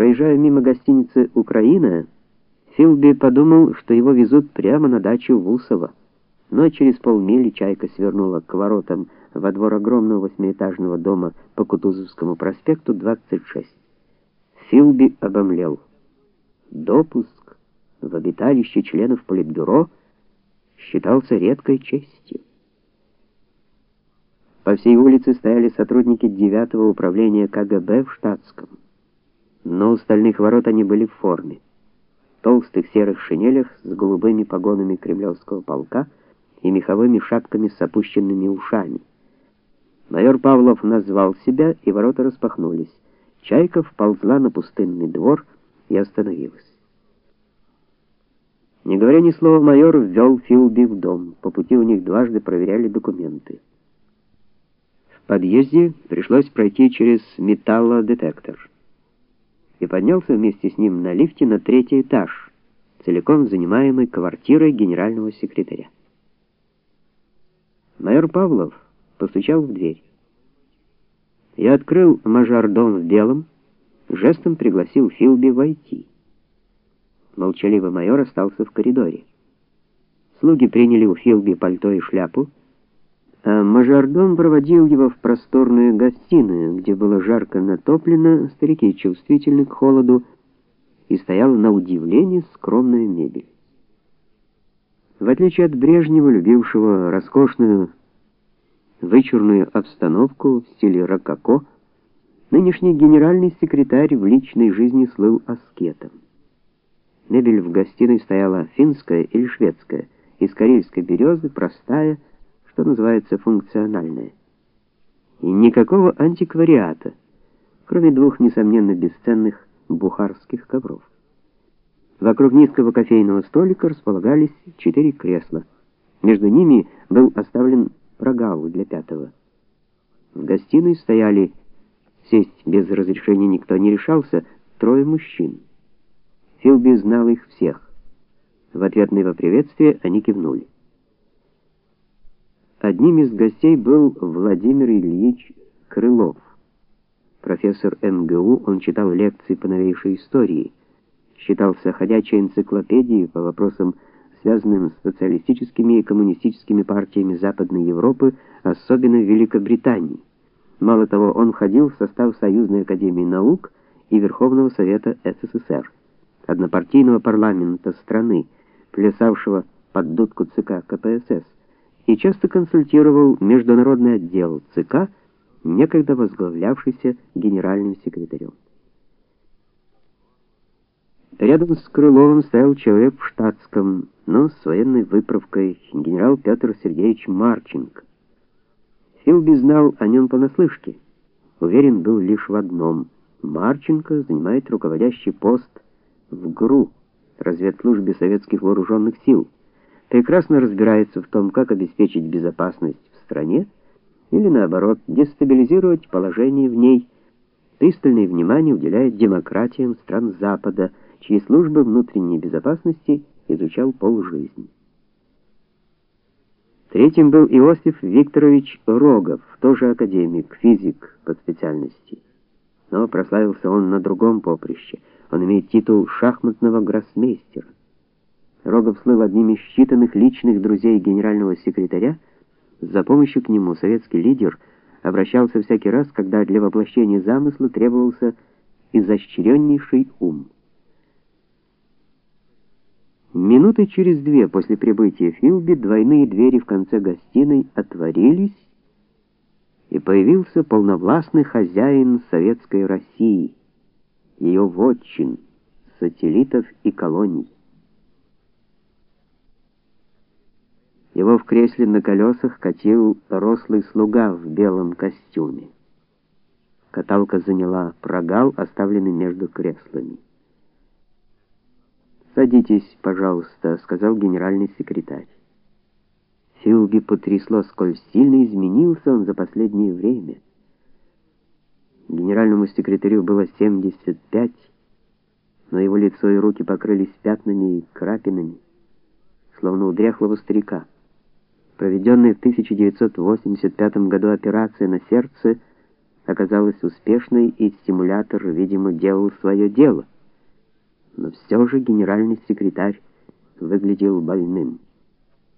Проезжая мимо гостиницы Украина, Филби подумал, что его везут прямо на дачу Вусова. Но через полмили чайка свернула к воротам во двор огромного восьмиэтажного дома по Кутузовскому проспекту 26. Филби обомлел. Допуск в обиталище членов политбюро считался редкой честью. По всей улице стояли сотрудники 9-го управления КГБ в штатском. Но у стальных ворот они были в форме. В толстых серых шинелях с голубыми погонами кремлевского полка и меховыми шапками с опущенными ушами. Майор Павлов назвал себя, и ворота распахнулись. Чайка вползла на пустынный двор и остановилась. Не говоря ни слова, майор ввел Филби в дом. По пути у них дважды проверяли документы. В подъезде пришлось пройти через металлодетектор. И поднялся вместе с ним на лифте на третий этаж, целиком занимаемый квартирой генерального секретаря. Майор Павлов постучал в дверь. Я открыл мажордом в белом, жестом пригласил Филби войти. Молчаливый майор остался в коридоре. Слуги приняли у Филби пальто и шляпу, а мажордом проводил его в просторную гостиную, где было жарко натоплено, старики чувствительны к холоду, и стояла на удивление скромная мебель. В отличие от Брежнева, любившего роскошную вычурную обстановку в стиле рококо, нынешний генеральный секретарь в личной жизни слыл аскетом. Мебель в гостиной стояла финская или шведская, из карельской березы, простая, что называется функциональная. И никакого антиквариата, кроме двух несомненно бесценных бухарских ковров. Вокруг низкого кофейного столика располагались четыре кресла. Между ними был оставлен прогал для пятого. В гостиной стояли сесть без разрешения никто не решался, трое мужчин. Филби знал их всех. В ответ на его приветствие они кивнули. Одним из гостей был Владимир Ильич Крылов. Профессор МГУ, он читал лекции по новейшей истории считался ходячей энциклопедией по вопросам, связанным с социалистическими и коммунистическими партиями Западной Европы, особенно Великобритании. Мало того, он входил в состав Союзной академии наук и Верховного совета СССР, однопартийного парламента страны, плясавшего под дудку ЦК КПСС, и часто консультировал международный отдел ЦК, некогда возглавлявшийся генеральным секретарем. Рядом с Крыловым стоял человек в штатском, но с военной выправкой, генерал Петр Сергеевич Марченко. Филби знал о нем понаслышке. Уверен был лишь в одном: Марченко занимает руководящий пост в ГРУ, разведслужбе советских вооруженных сил. Прекрасно разбирается в том, как обеспечить безопасность в стране или наоборот, дестабилизировать положение в ней. Пристальное внимание уделяет демократиям стран Запада чьи службы внутренней безопасности изучал полжизни. Третьим был Иосиф Викторович Рогов, тоже академик, физик по специальности. Но прославился он на другом поприще. Он имеет титул шахматного гроссмейстера. Рогов слыл одним из считанных личных друзей генерального секретаря. За помощью к нему советский лидер обращался всякий раз, когда для воплощения замысла требовался изощреннейший ум. Минуты через две после прибытия Филби двойные двери в конце гостиной отворились, и появился полновластный хозяин советской России, ее вотчин, сателлитов и колоний. Его в кресле на колесах катил рослый слуга в белом костюме. Каталка заняла прогал, оставленный между креслами. «Садитесь, пожалуйста», — сказал генеральный секретарь. Филби потрясло, сколь сильно изменился он за последнее время. Генеральному секретарю было 75, но его лицо и руки покрылись пятнами и крапинами, словно у дряхлого старика. Проведенная в 1985 году операция на сердце оказалась успешной, и стимулятор, видимо, делал свое дело. Но все же генеральный секретарь выглядел больным.